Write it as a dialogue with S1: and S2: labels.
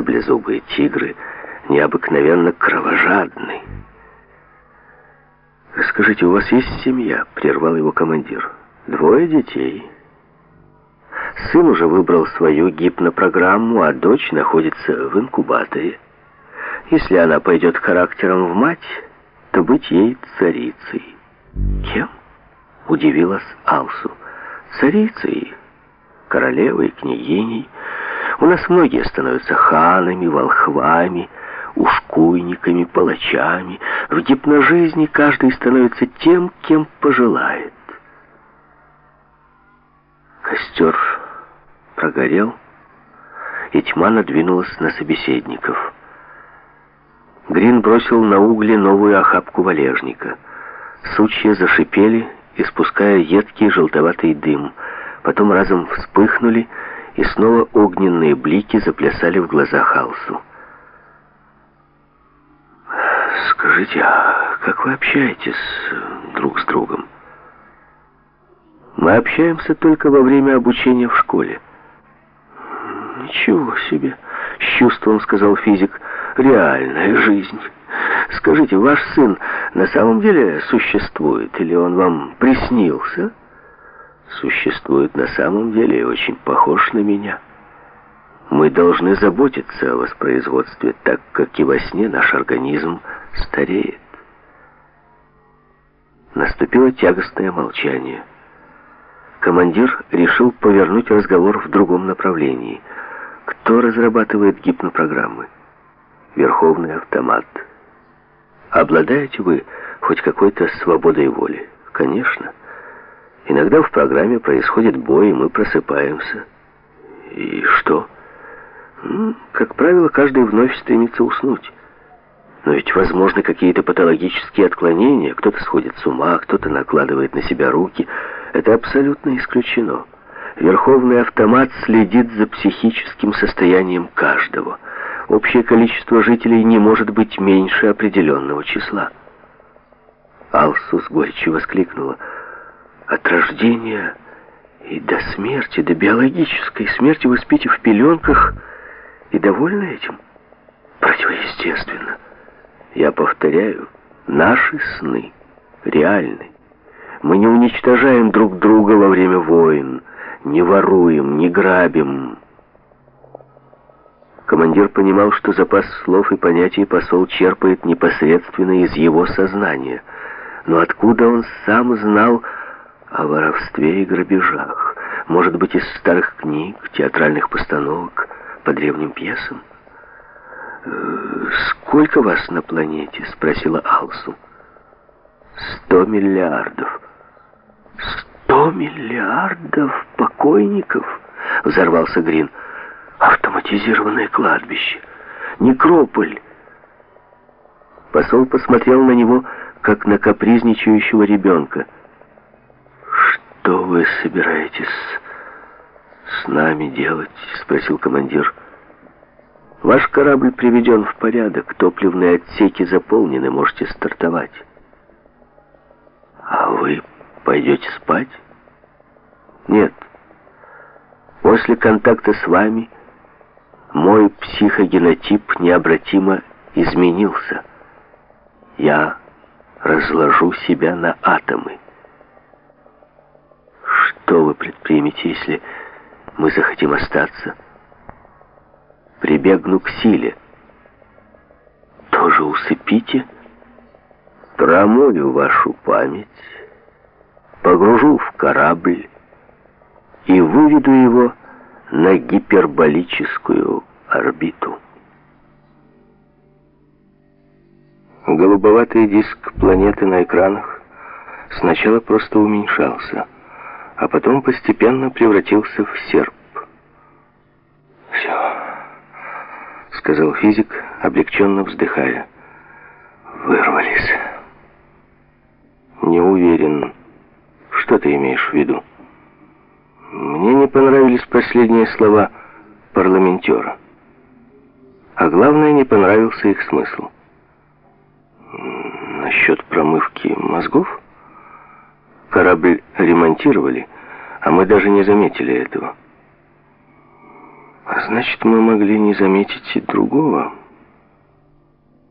S1: саблезубые тигры необыкновенно кровожадны. «Скажите, у вас есть семья?» — прервал его командир. «Двое детей». Сын уже выбрал свою гипнопрограмму, а дочь находится в инкубаторе. Если она пойдет характером в мать, то быть ей царицей. Кем? Удивилась Алсу. Царицей, королевой, княгиней. У нас многие становятся ханами, волхвами, ушкуйниками, палачами. В гипножизни каждый становится тем, кем пожелает. Костер прогорел, и тьма надвинулась на собеседников. Грин бросил на угли новую охапку валежника. Сучья зашипели, испуская едкий желтоватый дым. Потом разом вспыхнули, и снова огненные блики заплясали в глазах Алсу. «Скажите, а как вы общаетесь друг с другом?» «Мы общаемся только во время обучения в школе». «Ничего себе!» — с чувством сказал физик. «Реальная жизнь. Скажите, ваш сын на самом деле существует, или он вам приснился?» «Существует на самом деле и очень похож на меня». Мы должны заботиться о воспроизводстве, так как и во сне наш организм стареет. Наступило тягостное молчание. Командир решил повернуть разговор в другом направлении. Кто разрабатывает гипнопрограммы? Верховный автомат. Обладаете вы хоть какой-то свободой воли? Конечно. Иногда в программе происходит бой, и мы просыпаемся. И что? Как правило, каждый вновь стремится уснуть. Но ведь возможны какие-то патологические отклонения. Кто-то сходит с ума, кто-то накладывает на себя руки. Это абсолютно исключено. Верховный автомат следит за психическим состоянием каждого. Общее количество жителей не может быть меньше определенного числа. Алсус горечью воскликнула. От рождения и до смерти, до биологической смерти вы спите в пеленках и довольны этим? Противоестественно. Я повторяю, наши сны реальны. Мы не уничтожаем друг друга во время войн, не воруем, не грабим. Командир понимал, что запас слов и понятий посол черпает непосредственно из его сознания. Но откуда он сам знал о воровстве и грабежах? Может быть, из старых книг, театральных постановок, по древним пьесам? «Сколько вас на планете?» — спросила Алсу. «Сто миллиардов». «Сто миллиардов покойников?» — взорвался Грин. «Автоматизированное кладбище. Некрополь». Посол посмотрел на него, как на капризничающего ребенка. «Что вы собираетесь с нами делать?» — спросил командир. Ваш корабль приведен в порядок, топливные отсеки заполнены, можете стартовать. А вы пойдете спать? Нет. После контакта с вами мой психогенотип необратимо изменился. Я разложу себя на атомы. Что вы предпримете, если мы захотим остаться? прибегну к силе. Тоже усыпите, промою вашу память, погружу в корабль и выведу его на гиперболическую орбиту. Голубоватый диск планеты на экранах сначала просто уменьшался, а потом постепенно превратился в серп. сказал физик, облегченно вздыхая. Вырвались. Не уверен. Что ты имеешь в виду? Мне не понравились последние слова парламентера. А главное, не понравился их смысл. Насчет промывки мозгов? Корабль ремонтировали, а мы даже не заметили этого.
S2: А значит, мы могли не заметить и другого.